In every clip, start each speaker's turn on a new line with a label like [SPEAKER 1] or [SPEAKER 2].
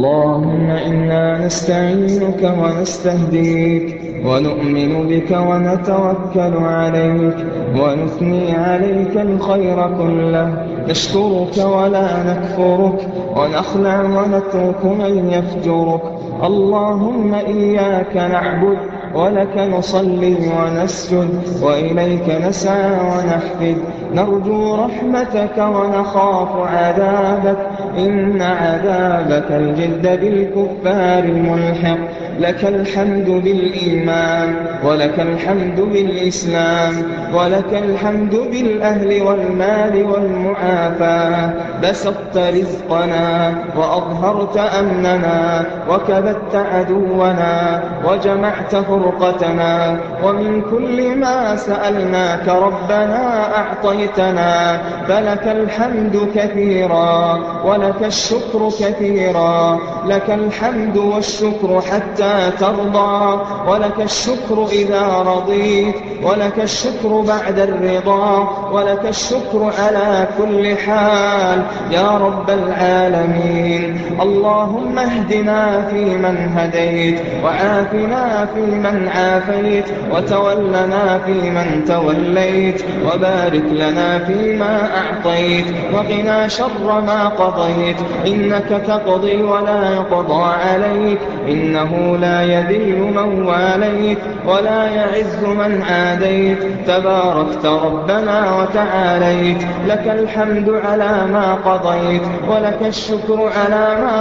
[SPEAKER 1] اللهم إنا نستعينك ونستهديك ونؤمن بك ونتوكل عليك ونثني عليك الخير كله. نشكرك ولا نكفرك ونخلع ونترك من يفجرك. اللهم إياك نعبد ولك نصلي ونسجد وإليك نسعى ونحفد. نرجو رحمتك ونخاف عذابك. إن عذابك الجد بالكفار ملحق. لك الحمد بالإيمان ولك الحمد بالإسلام ولك الحمد بالأهل والمال والمعافاة. بسطت رزقنا وأظهرت أمننا وكبت عدونا وجمعت فرقتنا ومن كل ما سألناك ربنا أعطيتنا فلك الحمد كثيرا ولك الشكر كثيرا لك الحمد والشكر حتى ترضى ولك الشكر إذا رضيت ولك الشكر بعد الرضا ولك الشكر على كل حال. يا رب العالمين اللهم اهدنا فيمن هديت وعافنا فيمن عافيت وتولنا فيمن توليت وبارك لنا فيما أعطيت وقنا شر ما قضيت. إنك تقضي ولا يقضى عليك إنه لا يذل من واليت ولا يعز من عاديت تباركت ربنا وتعاليت. لك الحمد على ما قضيت ولك الشكر على ما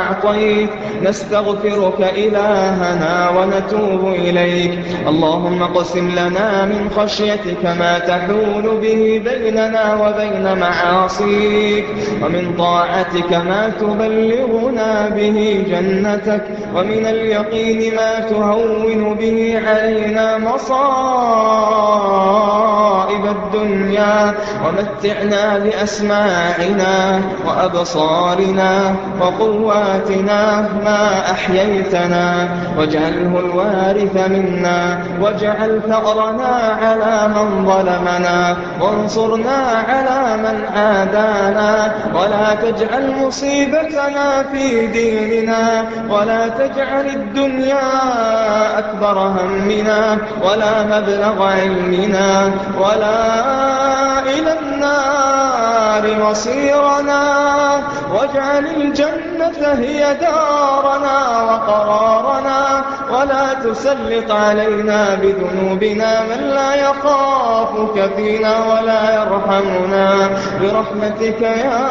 [SPEAKER 1] أعطيت. نستغفرك إلهنا ونتوب إليك. اللهم قسم لنا من خشيتك ما تحول به بيننا وبين معاصيك ومن طاعتك ما تبلغنا به جنتك ومن اليقين ما تهون به علينا مصائب الدنيا ومتعنا بأسماعنا وأبصارنا وقواتنا ما أحييتنا واجعله الوارث منا واجعل ثأرنا على من ظلمنا وانصرنا على من عادانا ولا تجعل مصيبتنا في ديننا ولا تجعل الدنيا أكبر همنا ولا مبلغ علمنا ولا إلى النار مصيرنا واجعل الجنة هي دارنا وقرارنا ولا تسلط علينا بذنوبنا من لا يخافك فينا ولا يرحمنا. برحمتك يا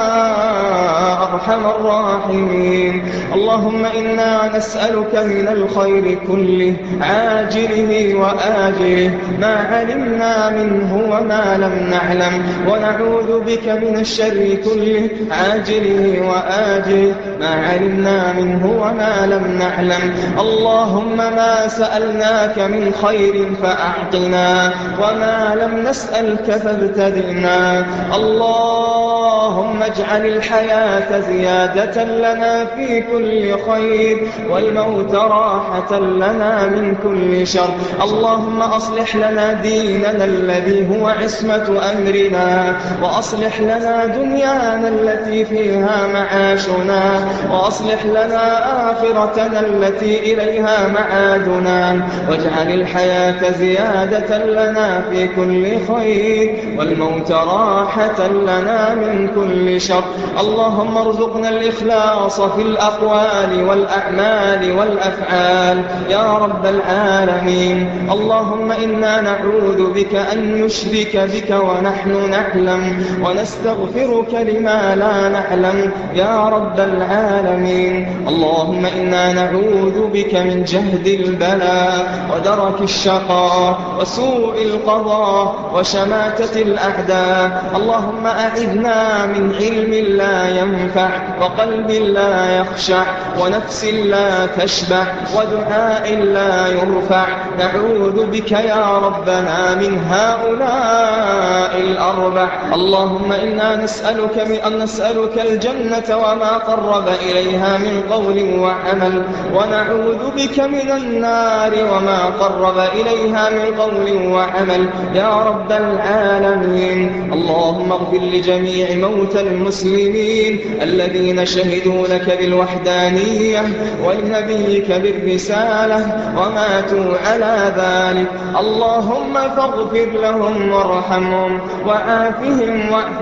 [SPEAKER 1] أرحم الراحمين. اللهم إنا نسألك من الخير كله عاجله وآجله. ما علمنا منه وما لم نعلم ونعوذ بك من الشر كله عاجله وآجله. ما علمنا منه وما لم نعلم. اللهم ما سألناك من خير فأعطنا وما لم نسألك فابتدئنا. اللهم اجعل الحياة زيادة لنا في كل خير والموت راحة لنا من كل شر. اللهم أصلح لنا ديننا الذي هو عصمة أمرنا وأصلح لنا دنيانا التي فيها معاشنا وأصلح لنا آخرتنا التي إليها معادنا واجعل الحياة زيادة لنا في كل خير والموت راحة لنا من كل شر. اللهم ارزقنا الإخلاص في الأقوال والأعمال والأفعال. يا رب العالمين اللهم إنا نعوذ بك أن نشرك بك ونحن نعلم ونستغفر ونستغفرك لما لا نعلم. يا رب العالمين. اللهم إنا نعوذ بك من جهد البلاء ودرك الشقاء وسوء القضاء وشماتة الأعداء. اللهم أعذنا من علم لا ينفع وقلب لا يخشع ونفس لا تشبع ودعاء لا يرفع. نعوذ بك يا ربنا من هؤلاء الأربع. اللهم إنا نسألك أن نسألك الجنة وما قرب إليها من قول وعمل ونعوذ بك من النار وما قرب إليها من قول وعمل. يا رب العالمين اللهم اغفر لجميع موتى المسلمين الذين شهدوا لك بالوحدانية ولنبيك بالرسالة وماتوا على ذلك. اللهم فاغفر لهم وارحمهم وعافهم واعف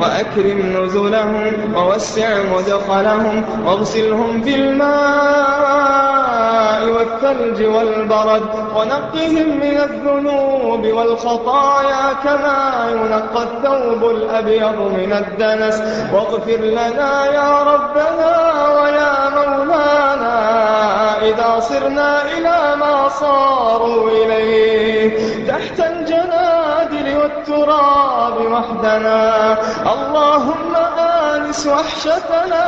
[SPEAKER 1] وأكرم نزلهم ووسع مدخلهم واغسلهم بالماء والثلج والبرد ونقهم من الذنوب والخطايا كما ينقى الثوب الأبيض من الدنس. واغفر لنا يا ربنا ويا مولانا إذا صرنا إلى ما صاروا إليه. تحت والتراب وحدنا. اللهم آنس وحشتنا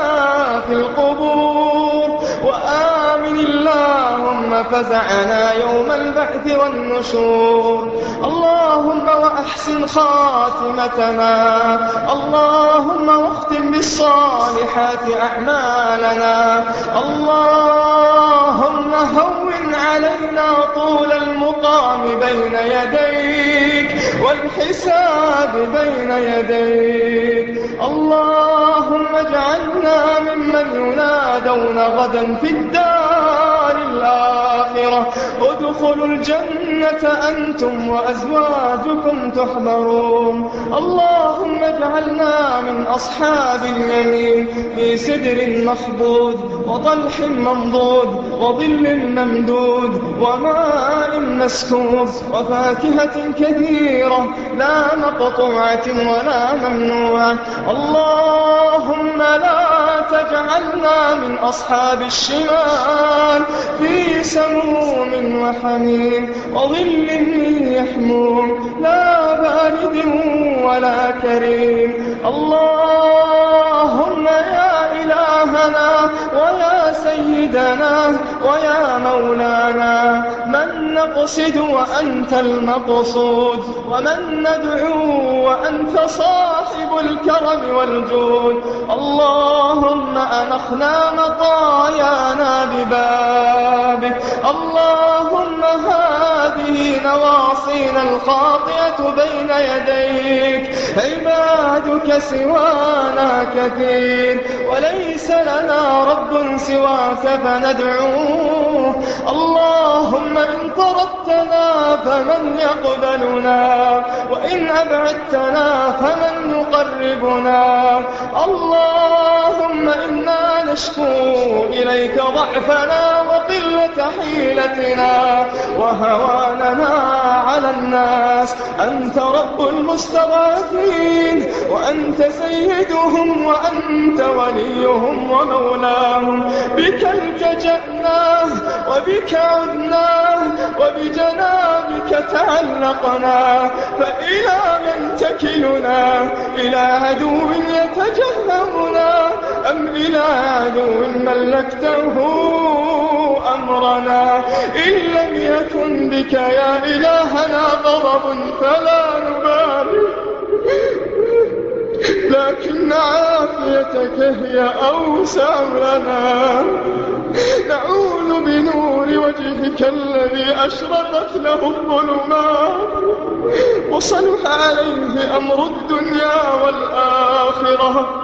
[SPEAKER 1] في القبور. وآمن اللهم فزعنا يوم البعث والنشور. اللهم وأحسن خاتمتنا. اللهم واختم بالصالحات أعمالنا. اللهم هون علينا طول المقام بين يديك والحساب بين يديك. اللهم اجعلنا ممن ينادون غدا في الدار الآخرة. ادخلوا الجنة أنتم وأزواجكم تحبرون اللهم اجعلنا من أصحاب اليمين في سدر مخبود وطلح ممضود وظل ممدود وماء مسكوب وفاكهة كثيرة لا مقطوعة ولا ممنوعة. اللهم لا تجعلنا من أصحاب الشمال في سموم وحميم وظل يحموم لا بارد ولا كريم. اللهم يا إلهنا ويا سيدنا ويا مولانا من نقصد وأنت المقصود ومن ندعو وأنت صاحب الكرم والجود. اللهم أنخنا مطايانا ببابك اللهم هذه نواصينا الخاطئة بين يديك. عبادك سوانا كثير وليس لنا رب سواك فندعوه. اللهم إن طردتنا فمن يقبلنا وإن أبعدتنا فمن يقربنا. اللهم إنا نشكو إليك ضعفنا وقلة حيلتنا وهواننا على الناس. أنت رب المستضعفين وأنت سيدهم وأنت وليهم ومولاهم. بك التجأنا وبك عدنا وبجنابك تعلقنا. فإلى من تكلنا؟ إلى عدو يتجهمنا أم عدو ملكته أمرنا إن لم يكن بك يا إلهنا غضب فلا نبالي. لكن عافيتك هي أوسع لنا. نعوذ بنور وجهك الذي أشرقت له الظلمات. وصلح عليه أمر الدنيا والآخرة.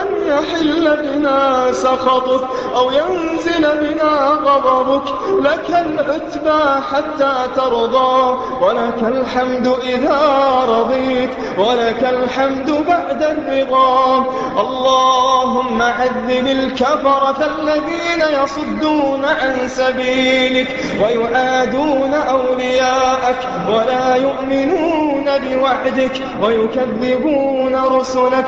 [SPEAKER 1] أن يحل بنا سخطك أو ينزل بنا غضبك. لك العتبى حتى ترضى ولك الحمد إذا رضيت ولك الحمد بعد الرضا. اللهم عذب الكفرة الذين يصدون عن سبيلك ويعادون أولياءك ولا يؤمنون بوعدك ويكذبون رسلك.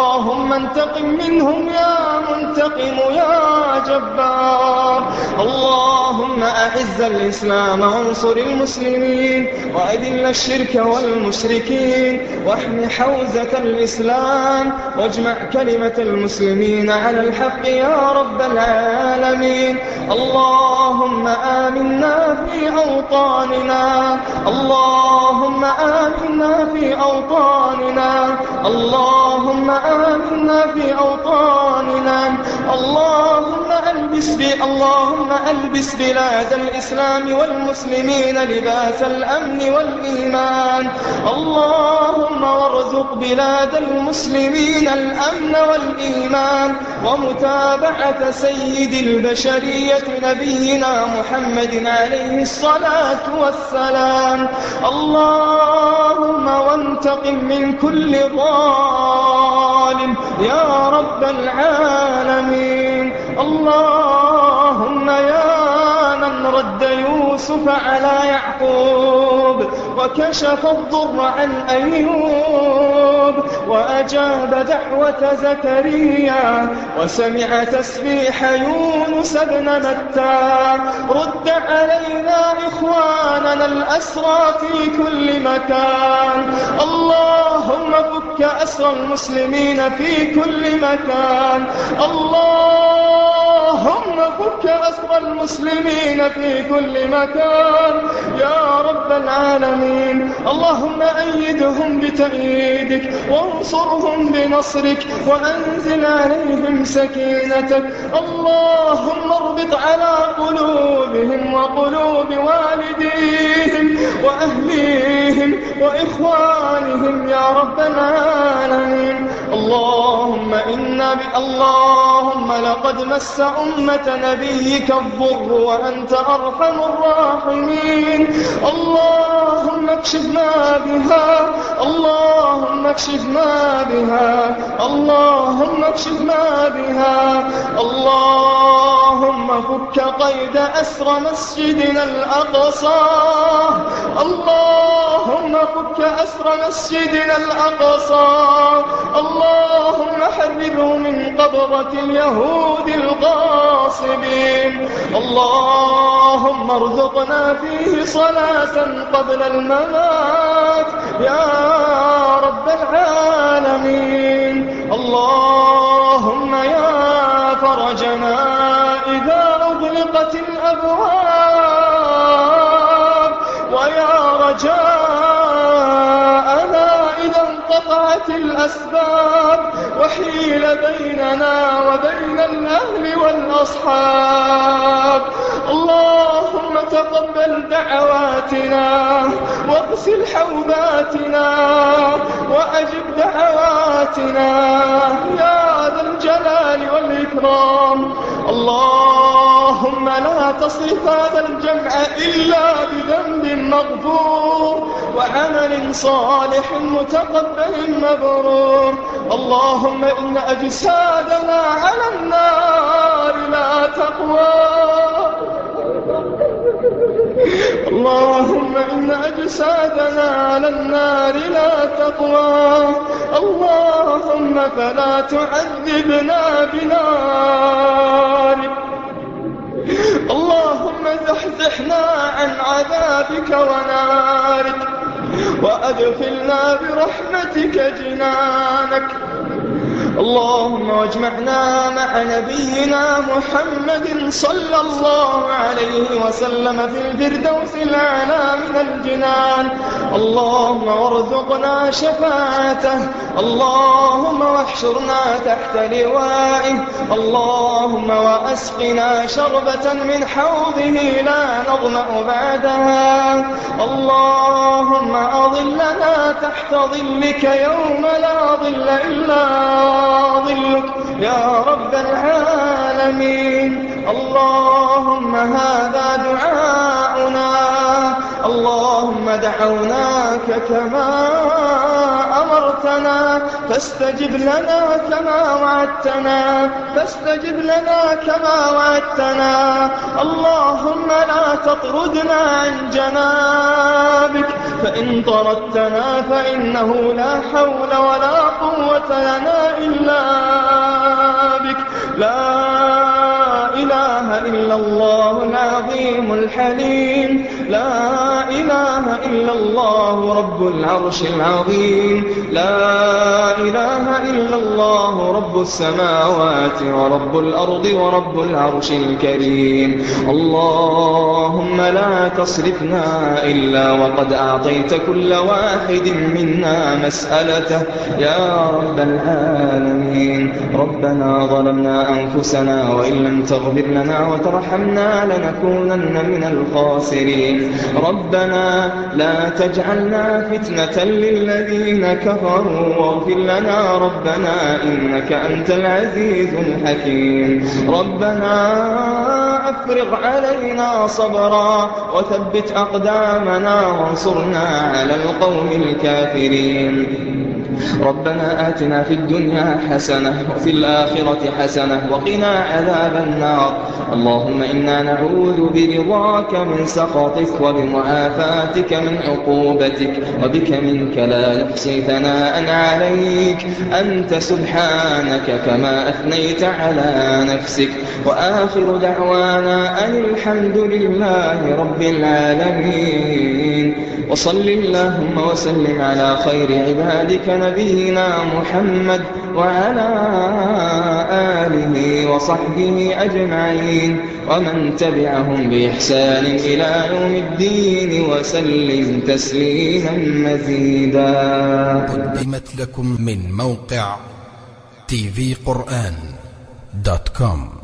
[SPEAKER 1] اللهم انتقم منهم يا منتقم يا جبار. اللهم أعز الإسلام وانصر المسلمين وأذل الشرك والمشركين واحم حوزة الإسلام واجمع كلمة المسلمين على الحق يا رب العالمين. اللهم آمنا في أوطاننا. اللهم آمنا في أوطاننا. اللهم آمنا في أوطاننا. اللهم ألبس اللهم ألبس بلاد الإسلام والمسلمين لباس الأمن والإيمان. اللهم وارزق بلاد المسلمين الأمن والإيمان. ومتابعة سيد البشرية نبينا محمد عليه الصلاة والسلام. اللهم وانتقم من كل ظالم يا رب العالمين. اللهم يا من رد يوسف على يعقوب وكشف الضر عن أيوب. وأجاب دعوة زكريا وسمع تسبيح يونس بن متى. رد علينا إخواننا الأسرى في كل مكان. اللهم فك أسرى المسلمين في كل مكان. اللهم فك أسرى المسلمين في كل مكان. يا رب العالمين. اللهم أيدهم بتأييدك وانصرهم بنصرك وأنزل عليهم سكينتك. اللهم اربط على قلوبهم وقلوب والديهم وأهليهم وإخوانهم يا رب العالمين. اللهم إنا اللهم لقد مس أمة نبيك الضر وأنت أرحم الراحمين. اللهم اكشف ما بها. اللهم اكشف ما بها اللهم اكشف ما بها اللهم فك قيد أسر مسجدنا الأقصى اللهم فك أسر مسجدنا الأقصى اللهم حرره من قبضة اليهود الغاصبين اللهم ارزقنا فيه صلاة قبل الممات يا الأسباب وحيل بيننا وبين الأهل والأصحاب. اللهم تقبل دعواتنا واغسل حوباتنا وأجب دعواتنا يا ذا الجلال والإكرام. اللهم لا تصرف هذا الجمع إلا بذنب مغفور وعمل صالح متقبل مبرور. اللهم إن أجسادنا على النار لا تقوى. اللهم إن أجسادنا على النار لا تقوى. اللهم فلا تعذبنا بنارك. اللهم زحزحنا عن عذابك ونارك وأدخلنا برحمتك جنانك. اللهم واجمعنا مع نبينا محمد صلى الله عليه وسلم في الفردوس الأعلى من الجنان. اللهم وارزقنا شفاعته. اللهم واحشرنا تحت لوائه. اللهم وأسقنا شربة من حوضه لا نظمأ بعدها. اللهم أظلنا تحت ظلك يوم لا ظل إلا ظلك. يا رب العالمين. اللهم هذا دعاؤنا اللهم دعوناك كما أمرتنا فاستجب لنا كما وعدتنا فاستجب لنا كما وعدتنا. اللهم لا تطردنا عن جنابك فإن طردتنا فإنه لا حول ولا قوة لنا إلا بك. لا إله إلا الله العظيم الحليم. لا إله إلا الله رب العرش العظيم. لا إله إلا الله رب السماوات ورب الأرض ورب العرش الكريم. اللهم لا تصرفنا إلا وقد أعطيت كل واحد منا مسألته. يا رب العالمين. ربنا ظلمنا أنفسنا وإن لم تغفر لنا وترحمنا لنكونن من الخاسرين. ربنا لا تجعلنا فتنة للذين كفروا واغفر لنا ربنا إنك أنت العزيز الحكيم. ربنا أفرغ علينا صبرا وثبت أقدامنا وانصرنا على القوم الكافرين. ربنا آتنا في الدنيا حسنة وفي الآخرة حسنة وقنا عذاب النار. اللهم إنا نعوذ برضاك من سخطك وبمعافاتك من عقوبتك وبك منك لا نحصي ثناء عليك. أنت سبحانك كما أثنيت على نفسك. وآخر دعوانا أن الحمد لله رب العالمين. وصل اللهم وسلم على خير عبادك نبينا محمد وعلى آله وصحبه أجمعين. ومن تبعهم بإحسان إلى يوم الدين وسلم تسليما مزيدا.
[SPEAKER 2] قدمت لكم من موقع tvقرآن دوت كوم